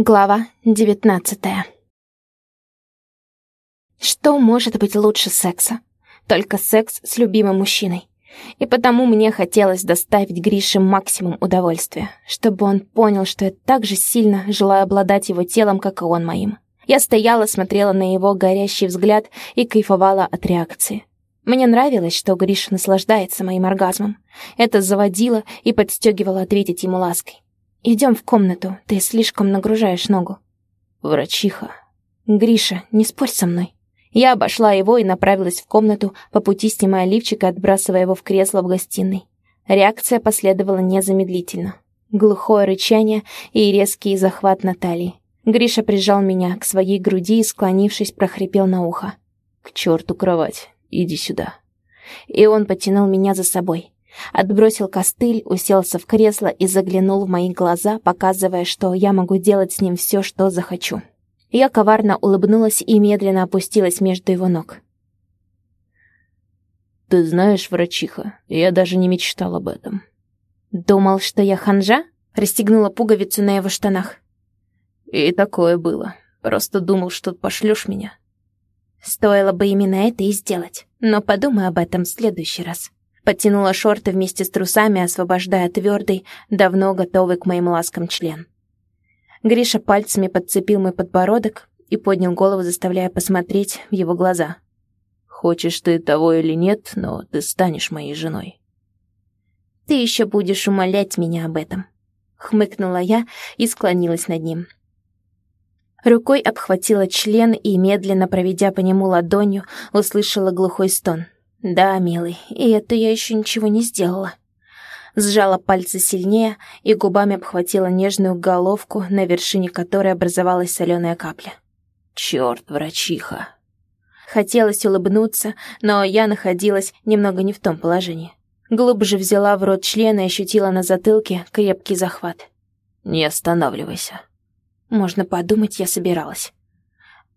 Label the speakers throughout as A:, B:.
A: Глава девятнадцатая. Что может быть лучше секса? Только секс с любимым мужчиной. И потому мне хотелось доставить Грише максимум удовольствия, чтобы он понял, что я так же сильно желаю обладать его телом, как и он моим. Я стояла, смотрела на его горящий взгляд и кайфовала от реакции. Мне нравилось, что Гриша наслаждается моим оргазмом. Это заводило и подстегивало ответить ему лаской. Идем в комнату, ты слишком нагружаешь ногу.
B: Врачиха.
A: Гриша, не спорь со мной. Я обошла его и направилась в комнату, по пути снимая лифчик и отбрасывая его в кресло в гостиной. Реакция последовала незамедлительно. Глухое рычание и резкий захват Натальи. Гриша прижал меня к своей груди и, склонившись, прохрипел на ухо.
B: «К черту кровать, иди сюда».
A: И он потянул меня за собой. Отбросил костыль, уселся в кресло и заглянул в мои глаза, показывая, что я могу делать с ним все, что захочу. Я коварно улыбнулась и медленно опустилась между его ног.
B: «Ты знаешь, врачиха, я даже не мечтал об этом».
A: «Думал, что я ханжа?» Расстегнула пуговицу на его штанах.
B: «И такое было. Просто думал, что пошлешь меня».
A: Стоило бы именно это и сделать, но подумай об этом в следующий раз. Подтянула шорты вместе с трусами, освобождая твердый, давно готовый к моим ласкам член. Гриша пальцами подцепил мой подбородок и поднял голову, заставляя посмотреть в его глаза.
B: «Хочешь ты того или нет, но ты станешь моей женой».
A: «Ты еще будешь умолять меня об этом», — хмыкнула я и склонилась над ним. Рукой обхватила член и, медленно проведя по нему ладонью, услышала глухой стон — «Да, милый, и это я еще ничего не сделала». Сжала пальцы сильнее и губами обхватила нежную головку, на вершине которой образовалась соленая капля.
B: «Черт, врачиха!»
A: Хотелось улыбнуться, но я находилась немного не в том положении. Глубже взяла в рот член и ощутила на затылке крепкий захват.
B: «Не останавливайся».
A: Можно подумать, я собиралась.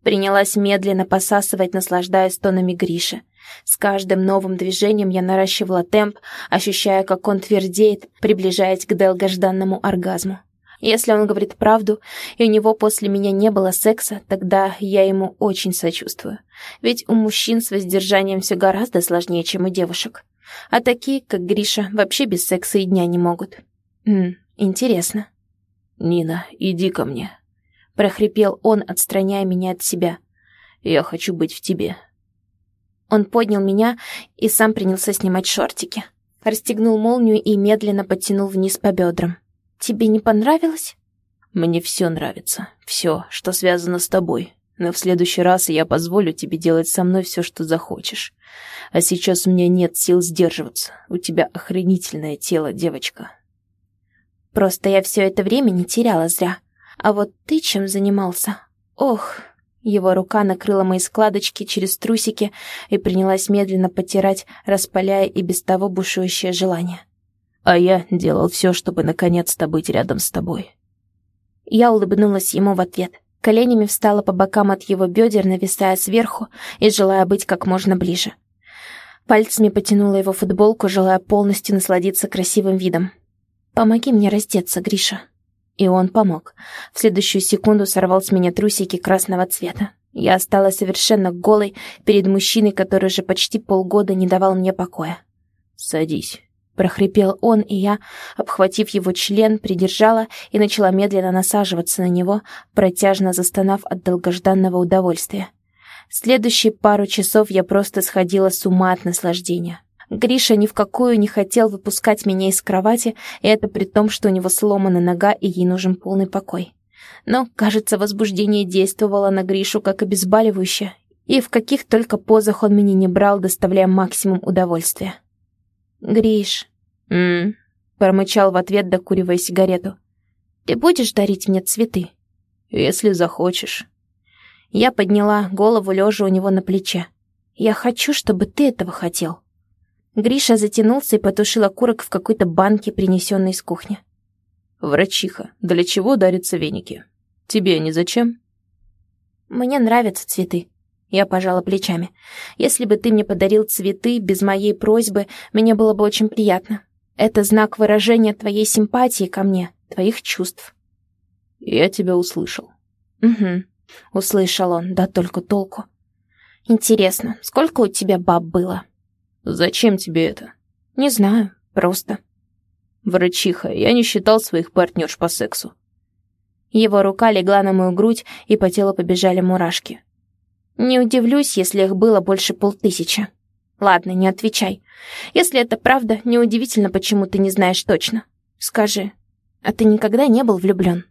A: Принялась медленно посасывать, наслаждаясь тонами Гриши. С каждым новым движением я наращивала темп, ощущая, как он твердеет, приближаясь к долгожданному оргазму. Если он говорит правду, и у него после меня не было секса, тогда я ему очень сочувствую. Ведь у мужчин с воздержанием все гораздо сложнее, чем у девушек. А такие, как Гриша, вообще без секса и дня не могут. М интересно.
B: «Нина, иди ко мне», —
A: прохрипел он, отстраняя меня от себя.
B: «Я хочу быть в тебе».
A: Он поднял меня и сам принялся снимать шортики. Расстегнул молнию и медленно подтянул вниз по бедрам. «Тебе не понравилось?»
B: «Мне все нравится. Все, что связано с тобой. Но в следующий раз я позволю тебе делать со мной все, что захочешь. А сейчас у меня нет сил сдерживаться. У тебя охренительное тело, девочка».
A: «Просто я все это время не теряла зря. А вот ты чем занимался? Ох!» Его рука накрыла мои складочки через трусики и принялась медленно потирать, распаляя и без того бушующее желание.
B: «А я делал все, чтобы наконец-то быть рядом с тобой».
A: Я улыбнулась ему в ответ. Коленями встала по бокам от его бедер, нависая сверху и желая быть как можно ближе. Пальцами потянула его футболку, желая полностью насладиться красивым видом. «Помоги мне раздеться, Гриша». И он помог. В следующую секунду сорвал с меня трусики красного цвета. Я осталась совершенно голой перед мужчиной, который уже почти полгода не давал мне покоя.
B: «Садись», —
A: прохрипел он, и я, обхватив его член, придержала и начала медленно насаживаться на него, протяжно застонав от долгожданного удовольствия. Следующие пару часов я просто сходила с ума от наслаждения. Гриша ни в какую не хотел выпускать меня из кровати, и это при том, что у него сломана нога, и ей нужен полный покой. Но, кажется, возбуждение действовало на Гришу как обезболивающее, и в каких только позах он меня не брал, доставляя максимум удовольствия. «Гриш»,
B: «М-м»,
A: промычал в ответ, докуривая сигарету. «Ты будешь дарить мне цветы?»
B: «Если захочешь».
A: Я подняла голову, лежа у него на плече. «Я хочу, чтобы ты этого хотел». Гриша затянулся и потушил окурок в какой-то банке, принесенной из кухни.
B: «Врачиха, для чего дарятся веники? Тебе они зачем?»
A: «Мне нравятся цветы», — я пожала плечами. «Если бы ты мне подарил цветы без моей просьбы, мне было бы очень приятно. Это знак выражения твоей симпатии ко мне, твоих чувств».
B: Я тебя услышал.
A: Угу. Услышал он, да только толку. Интересно, сколько у тебя баб было?
B: Зачем тебе это?
A: Не знаю, просто.
B: Врачиха, я не считал своих партнерш по сексу.
A: Его рука легла на мою грудь, и по телу побежали мурашки. Не удивлюсь, если их было больше полтысячи. Ладно, не отвечай. Если это правда, неудивительно, почему ты не знаешь точно. Скажи, а ты никогда не был влюблен?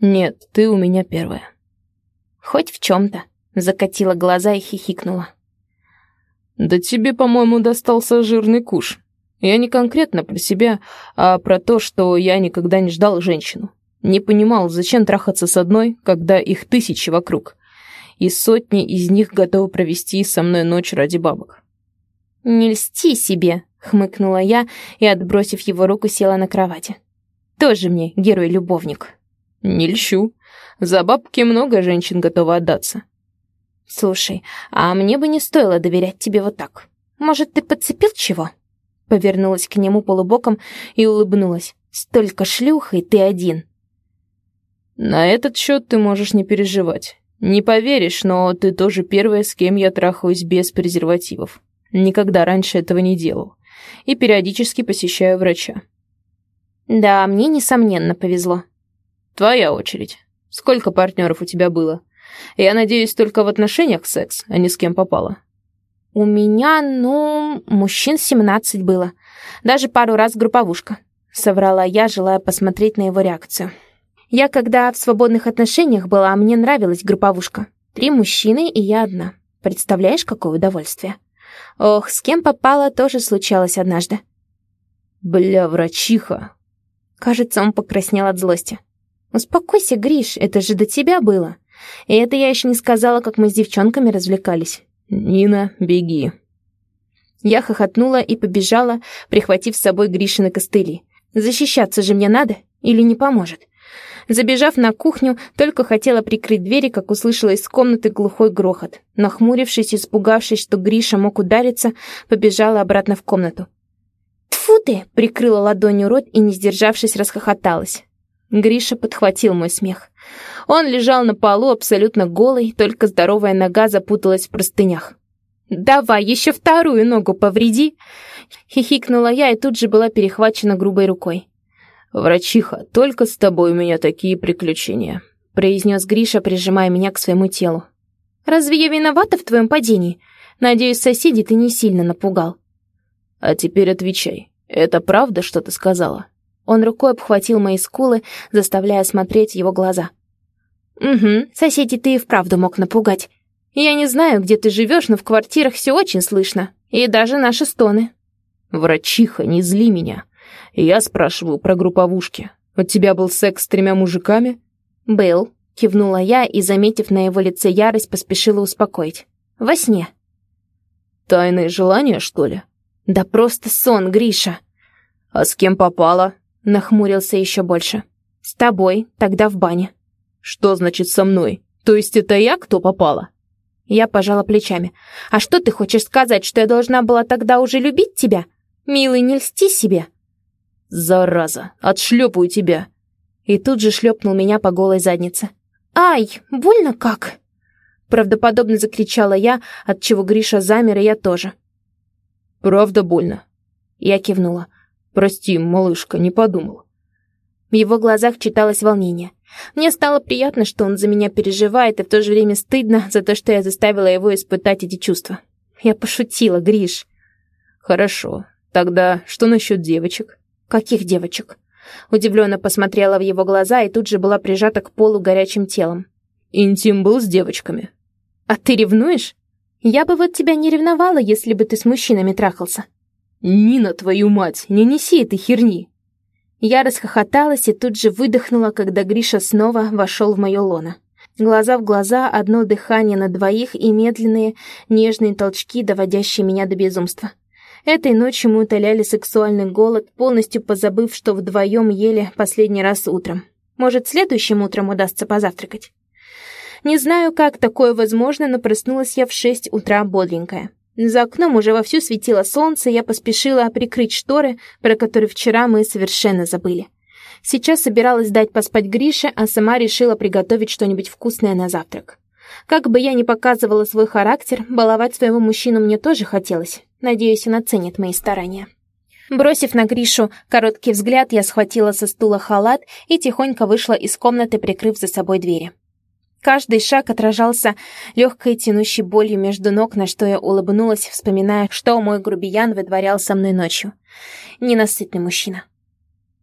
B: Нет, ты у меня первая.
A: Хоть в чем-то. Закатила глаза и хихикнула.
B: Да тебе, по-моему, достался жирный куш. Я не конкретно про себя, а про то, что я никогда не ждал женщину. Не понимал, зачем трахаться с одной, когда их тысячи вокруг. И сотни из них готовы провести со мной ночь ради бабок.
A: «Не льсти себе», — хмыкнула я и, отбросив его руку, села на кровати. «Тоже мне герой-любовник».
B: «Не льщу. За бабки много женщин готовы отдаться.
A: «Слушай, а мне бы не стоило доверять тебе вот так. Может, ты подцепил чего?» Повернулась к нему полубоком и улыбнулась. «Столько шлюх, и ты один».
B: «На этот счет ты можешь не переживать. Не поверишь, но ты тоже первая, с кем я трахаюсь без презервативов. Никогда раньше этого не делал. И периодически посещаю врача».
A: «Да, мне, несомненно, повезло».
B: «Твоя очередь. Сколько партнеров у тебя было?» Я надеюсь, только в отношениях секс, а не с кем попало.
A: У меня, ну, мужчин семнадцать было. Даже пару раз групповушка. Соврала я, желая посмотреть на его реакцию. Я когда в свободных отношениях была, мне нравилась групповушка. Три мужчины и я одна. Представляешь, какое удовольствие? Ох, с кем попало, тоже случалось однажды.
B: Бля, врачиха.
A: Кажется, он покраснел от злости. Успокойся, Гриш, это же до тебя было. И это я еще не сказала, как мы с девчонками развлекались.
B: «Нина, беги».
A: Я хохотнула и побежала, прихватив с собой Гришины костыли. Защищаться же мне надо или не поможет? Забежав на кухню, только хотела прикрыть двери, как услышала из комнаты глухой грохот. Нахмурившись и испугавшись, что Гриша мог удариться, побежала обратно в комнату. «Тьфу ты!» — прикрыла ладонью рот и, не сдержавшись, расхохоталась. Гриша подхватил мой смех. Он лежал на полу абсолютно голый, только здоровая нога запуталась в простынях. «Давай, еще вторую ногу повреди!» Хихикнула я и тут же была перехвачена грубой рукой.
B: «Врачиха, только с тобой у меня такие приключения», произнес Гриша, прижимая меня к своему телу.
A: «Разве я виновата в твоем падении? Надеюсь, соседей ты не сильно напугал».
B: «А теперь отвечай. Это правда, что ты сказала?»
A: Он рукой обхватил мои скулы, заставляя смотреть его глаза. «Угу, соседей ты и вправду мог напугать. Я не знаю, где ты живешь, но в квартирах все очень слышно. И даже наши стоны».
B: «Врачиха, не зли меня. Я спрашиваю про групповушки. У тебя был секс с тремя мужиками?»
A: «Был», — кивнула я и, заметив на его лице ярость, поспешила успокоить. «Во сне».
B: «Тайные желания, что ли?»
A: «Да просто сон, Гриша».
B: «А с кем попала?»
A: Нахмурился еще больше. «С тобой, тогда в бане».
B: «Что значит со мной? То есть это я, кто попала?»
A: Я пожала плечами. «А что ты хочешь сказать, что я должна была тогда уже любить тебя? Милый, не льсти себе!»
B: «Зараза! Отшлепаю тебя!»
A: И тут же шлепнул меня по голой заднице. «Ай, больно как!» Правдоподобно закричала я, отчего Гриша замер, и я тоже.
B: «Правда больно?»
A: Я кивнула.
B: «Прости, малышка, не подумал».
A: В его глазах читалось волнение. Мне стало приятно, что он за меня переживает, и в то же время стыдно за то, что я заставила его испытать эти чувства. Я пошутила, Гриш.
B: «Хорошо. Тогда что насчет девочек?»
A: «Каких девочек?» Удивленно посмотрела в его глаза и тут же была прижата к полу горячим телом.
B: «Интим был с девочками».
A: «А ты ревнуешь? Я бы вот тебя не ревновала, если бы ты с мужчинами трахался».
B: «Нина, твою мать, не неси этой херни!»
A: Я расхохоталась и тут же выдохнула, когда Гриша снова вошел в мое лоно. Глаза в глаза, одно дыхание на двоих и медленные, нежные толчки, доводящие меня до безумства. Этой ночью мы утоляли сексуальный голод, полностью позабыв, что вдвоем ели последний раз утром. Может, следующим утром удастся позавтракать? Не знаю, как такое возможно, но проснулась я в шесть утра бодренькая. За окном уже вовсю светило солнце, я поспешила прикрыть шторы, про которые вчера мы совершенно забыли. Сейчас собиралась дать поспать Грише, а сама решила приготовить что-нибудь вкусное на завтрак. Как бы я ни показывала свой характер, баловать своего мужчину мне тоже хотелось. Надеюсь, он оценит мои старания. Бросив на Гришу короткий взгляд, я схватила со стула халат и тихонько вышла из комнаты, прикрыв за собой двери. Каждый шаг отражался легкой тянущей болью между ног, на что я улыбнулась, вспоминая, что мой грубиян вытворял со мной ночью. Ненасытный мужчина.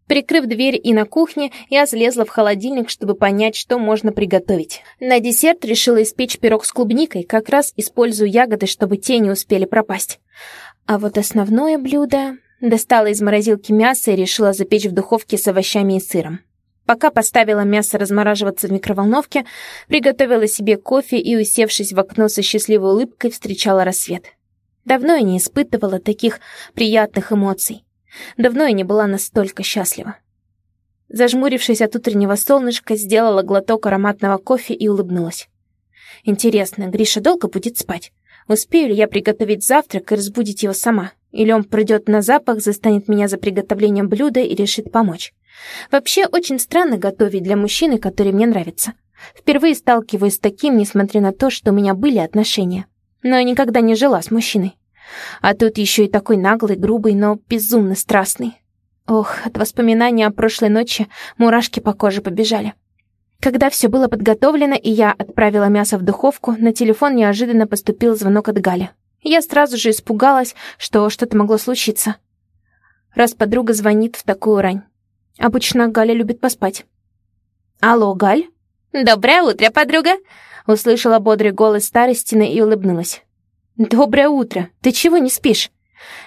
A: Прикрыв дверь и на кухне, я залезла в холодильник, чтобы понять, что можно приготовить. На десерт решила испечь пирог с клубникой, как раз использую ягоды, чтобы те не успели пропасть. А вот основное блюдо... Достала из морозилки мясо и решила запечь в духовке с овощами и сыром. Пока поставила мясо размораживаться в микроволновке, приготовила себе кофе и, усевшись в окно со счастливой улыбкой, встречала рассвет. Давно я не испытывала таких приятных эмоций. Давно я не была настолько счастлива. Зажмурившись от утреннего солнышка, сделала глоток ароматного кофе и улыбнулась. Интересно, Гриша долго будет спать? Успею ли я приготовить завтрак и разбудить его сама? Или он придет на запах, застанет меня за приготовлением блюда и решит помочь? Вообще, очень странно готовить для мужчины, который мне нравится. Впервые сталкиваюсь с таким, несмотря на то, что у меня были отношения. Но я никогда не жила с мужчиной. А тут еще и такой наглый, грубый, но безумно страстный. Ох, от воспоминания о прошлой ночи мурашки по коже побежали. Когда все было подготовлено и я отправила мясо в духовку, на телефон неожиданно поступил звонок от Гали. Я сразу же испугалась, что что-то могло случиться. Раз подруга звонит в такую рань. Обычно Галя любит поспать. «Алло, Галь?»
C: «Доброе утро, подруга!»
A: Услышала бодрый голос Старостины и улыбнулась. «Доброе утро! Ты чего не спишь?»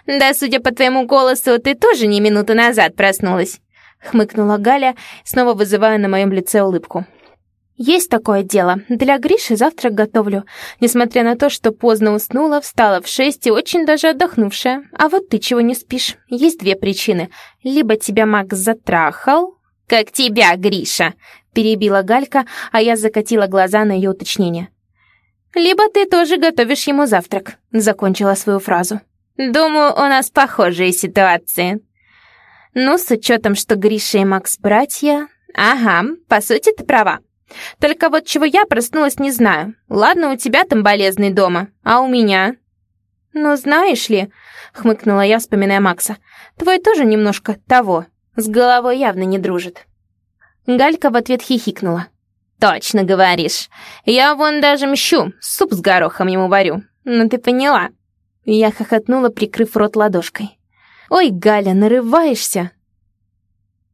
C: «Да, судя по твоему голосу, ты тоже не минуту назад проснулась
A: хмыкнула Галя, снова вызывая на моем лице улыбку. Есть такое дело. Для Гриши завтрак готовлю. Несмотря на то, что поздно уснула, встала в шесть и очень даже отдохнувшая. А вот ты чего не спишь? Есть две причины. Либо тебя Макс затрахал...
C: «Как тебя, Гриша!» — перебила Галька, а я закатила глаза на ее уточнение.
A: «Либо ты тоже готовишь ему завтрак», — закончила свою фразу.
C: «Думаю, у нас похожие ситуации»,
A: ну, с учетом, что Гриша и Макс братья...
C: Ага, по сути, ты права. Только вот чего я проснулась, не знаю. Ладно, у тебя там болезный дома, а у меня...
A: Ну, знаешь ли, хмыкнула я, вспоминая Макса, твой тоже немножко того, с головой явно не дружит. Галька в ответ хихикнула.
C: «Точно говоришь. Я вон даже мщу, суп с горохом ему варю. Ну ты поняла».
A: Я хохотнула, прикрыв рот ладошкой. «Ой, Галя, нарываешься!»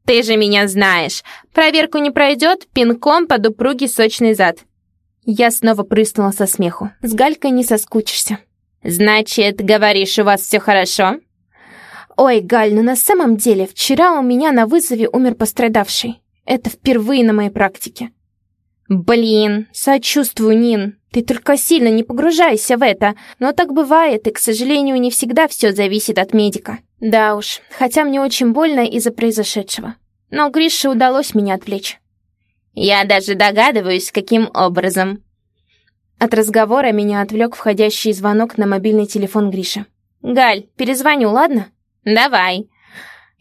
C: «Ты же меня знаешь! Проверку не пройдет, пинком под упругий сочный зад!»
A: Я снова прыснула со смеху. «С Галькой не соскучишься!»
C: «Значит, говоришь, у вас все хорошо?»
A: «Ой, Галь, ну на самом деле, вчера у меня на вызове умер пострадавший. Это впервые на моей практике».
C: «Блин,
A: сочувствую, Нин. Ты только сильно не погружайся в это. Но так бывает, и, к сожалению, не всегда все зависит от медика». Да уж, хотя мне очень больно из-за произошедшего. Но Грише удалось меня отвлечь.
C: Я даже догадываюсь, каким образом.
A: От разговора меня отвлек входящий звонок на мобильный телефон Гриши. «Галь, перезвоню, ладно?»
C: «Давай».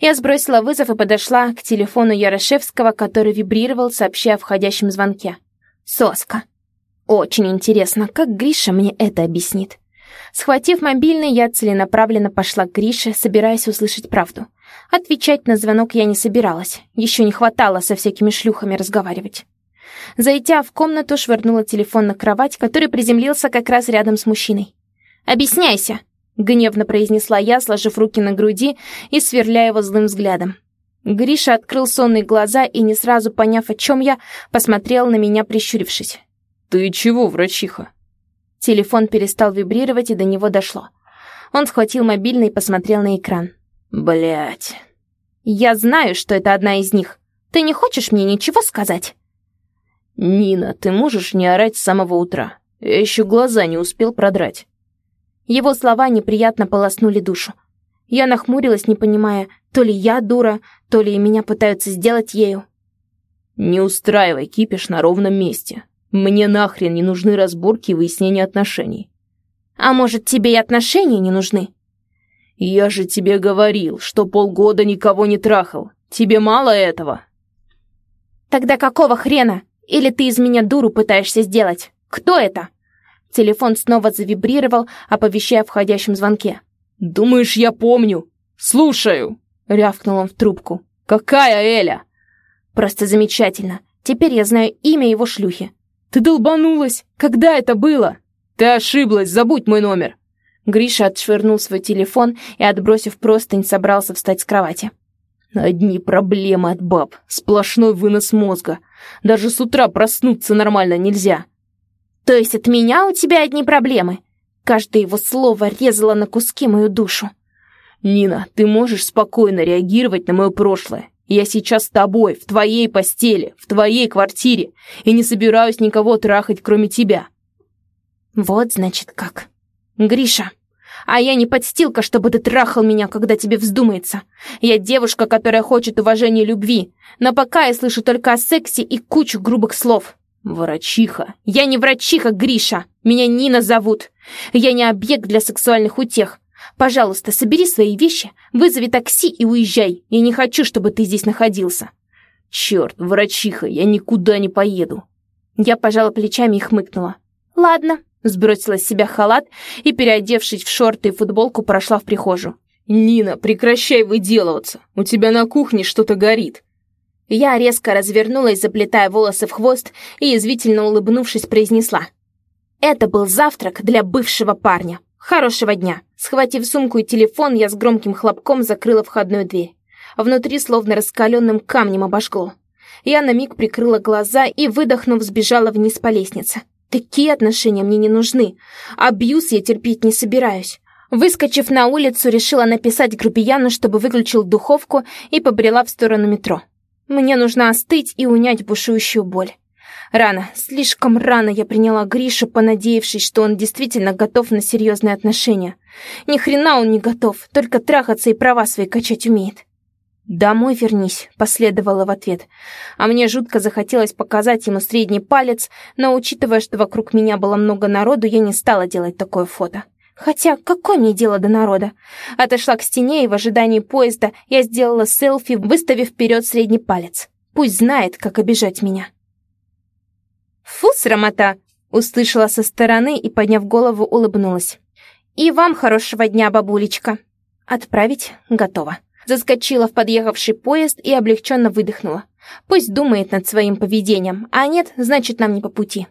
A: Я сбросила вызов и подошла к телефону Ярошевского, который вибрировал, сообщая о входящем звонке. «Соска». Очень интересно, как Гриша мне это объяснит. Схватив мобильный, я целенаправленно пошла к Грише, собираясь услышать правду. Отвечать на звонок я не собиралась. Еще не хватало со всякими шлюхами разговаривать. Зайдя в комнату, швырнула телефон на кровать, который приземлился как раз рядом с мужчиной. «Объясняйся!» — гневно произнесла я, сложив руки на груди и сверляя его злым взглядом. Гриша открыл сонные глаза и, не сразу поняв, о чем я, посмотрел на меня, прищурившись.
B: «Ты чего, врачиха?»
A: Телефон перестал вибрировать, и до него дошло. Он схватил мобильный и посмотрел на экран.
B: Блять.
A: Я знаю, что это одна из них. Ты не хочешь мне ничего сказать?
B: Нина, ты можешь не орать с самого утра? Я еще глаза не успел продрать.
A: Его слова неприятно полоснули душу. Я нахмурилась, не понимая, то ли я дура, то ли меня пытаются сделать ею.
B: Не устраивай кипиш на ровном месте. Мне нахрен не нужны разборки и выяснения отношений.
A: А может, тебе и отношения не нужны?
B: Я же тебе говорил, что полгода никого не трахал. Тебе мало этого?»
C: «Тогда какого хрена? Или ты из меня дуру пытаешься сделать? Кто это?» Телефон снова завибрировал, оповещая о входящем звонке.
B: «Думаешь, я помню? Слушаю!» — рявкнул он в трубку. «Какая Эля?»
C: «Просто замечательно. Теперь я знаю имя его шлюхи».
B: «Ты долбанулась! Когда это было?» «Ты ошиблась, забудь мой номер!»
C: Гриша отшвырнул свой телефон и, отбросив простынь, собрался встать с кровати.
B: «Одни проблемы от баб, сплошной вынос мозга. Даже с утра проснуться нормально нельзя».
C: «То есть от меня у тебя одни проблемы?» Каждое его слово резало на куски мою душу.
B: «Нина, ты можешь спокойно реагировать на мое прошлое. Я сейчас с тобой, в твоей постели, в твоей квартире, и не собираюсь никого трахать, кроме тебя».
C: «Вот, значит, как. Гриша, а я не подстилка, чтобы ты трахал меня, когда тебе вздумается. Я девушка, которая хочет уважения и любви, но пока я слышу только о сексе и кучу грубых слов».
B: «Врачиха».
C: «Я не врачиха, Гриша. Меня Нина зовут. Я не объект для сексуальных утех. Пожалуйста, собери свои вещи, вызови такси и уезжай. Я не хочу, чтобы ты здесь находился».
B: «Черт, врачиха, я никуда не поеду».
C: Я пожала плечами и хмыкнула. «Ладно», сбросила с себя халат и, переодевшись в шорты и футболку, прошла в прихожую.
B: «Нина, прекращай выделываться. У тебя на кухне что-то горит».
C: Я резко развернулась, заплетая волосы в хвост, и, извительно улыбнувшись, произнесла. «Это был завтрак для бывшего парня. Хорошего дня!» Схватив сумку и телефон, я с громким хлопком закрыла входную дверь. Внутри словно раскаленным камнем обожгло. Я на миг прикрыла глаза и, выдохнув, сбежала вниз по лестнице. Такие отношения мне не нужны. Абьюз я терпеть не собираюсь. Выскочив на улицу, решила написать грубияну, чтобы выключил духовку и побрела в сторону метро. Мне нужно остыть и унять бушующую боль. Рано, слишком рано я приняла Гришу, понадеявшись, что он действительно готов на серьезные отношения. Ни хрена он не готов, только трахаться и права свои качать умеет. «Домой вернись», — последовало в ответ. А мне жутко захотелось показать ему средний палец, но, учитывая, что вокруг меня было много народу, я не стала делать такое фото. Хотя, какое мне дело до народа? Отошла к стене, и в ожидании поезда я сделала селфи, выставив вперед средний палец. Пусть знает, как обижать меня. «Фу, срамота!» — услышала со стороны и, подняв голову, улыбнулась. «И вам хорошего дня, бабулечка!» «Отправить готово». Заскочила в подъехавший поезд и облегченно выдохнула. Пусть думает над своим поведением, а нет, значит, нам не по пути.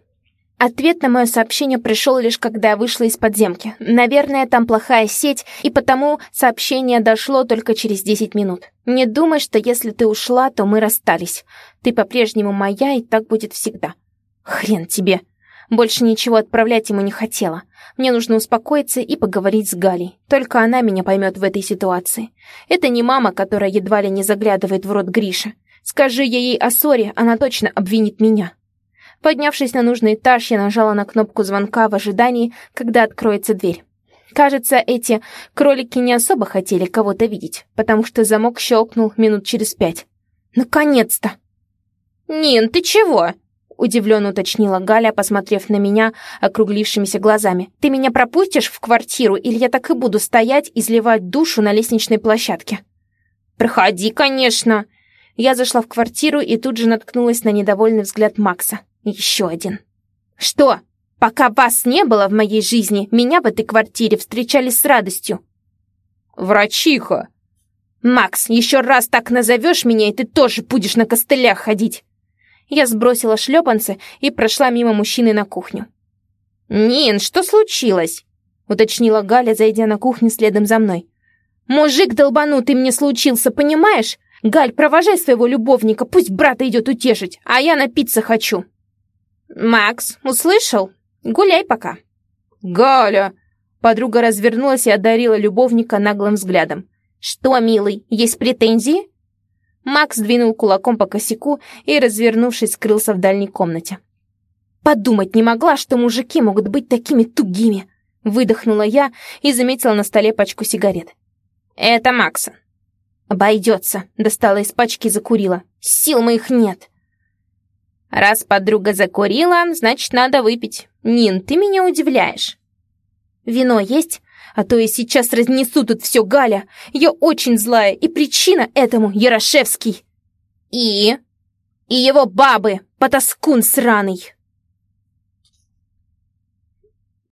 C: Ответ на мое сообщение пришел лишь когда я вышла из подземки. Наверное, там плохая сеть, и потому сообщение дошло только через 10 минут. Не думай, что если ты ушла, то мы расстались. Ты по-прежнему моя, и так будет всегда. Хрен тебе. Больше ничего отправлять ему не хотела. Мне нужно успокоиться и поговорить с Галей. Только она меня поймет в этой ситуации. Это не мама, которая едва ли не заглядывает в рот Гриша. Скажи я ей о ссоре, она точно обвинит меня. Поднявшись на нужный этаж, я нажала на кнопку звонка в ожидании, когда откроется дверь. Кажется, эти кролики не особо хотели кого-то видеть, потому что замок щелкнул минут через пять. Наконец-то! «Нин, ты чего?» — удивленно уточнила Галя, посмотрев на меня округлившимися глазами. «Ты меня пропустишь в квартиру, или я так и буду стоять и изливать душу на лестничной площадке?» «Проходи, конечно!» Я зашла в квартиру и тут же наткнулась на недовольный взгляд Макса. Еще один. Что? Пока вас не было в моей жизни, меня в этой квартире встречали с радостью.
B: Врачиха.
C: Макс, еще раз так назовешь меня, и ты тоже будешь на костылях ходить. Я сбросила шлепанцы и прошла мимо мужчины на кухню. «Нин, что случилось?» — уточнила Галя, зайдя на кухню следом за мной. «Мужик долбанутый мне случился, понимаешь? Галь, провожай своего любовника, пусть брата идет утешить, а я напиться хочу». «Макс, услышал? Гуляй пока».
B: «Галя!»
C: Подруга развернулась и одарила любовника наглым взглядом. «Что, милый, есть претензии?» Макс двинул кулаком по косяку и, развернувшись, скрылся в дальней комнате. «Подумать не могла, что мужики могут быть такими тугими!» Выдохнула я и заметила на столе пачку сигарет. «Это Макса». «Обойдется», — достала из пачки и закурила. «Сил моих нет». Раз подруга закурила, значит, надо выпить. Нин, ты меня удивляешь. Вино есть? А то я сейчас разнесу тут все, Галя. Я очень злая, и причина этому Ярошевский. И? И его бабы, потаскун сраный.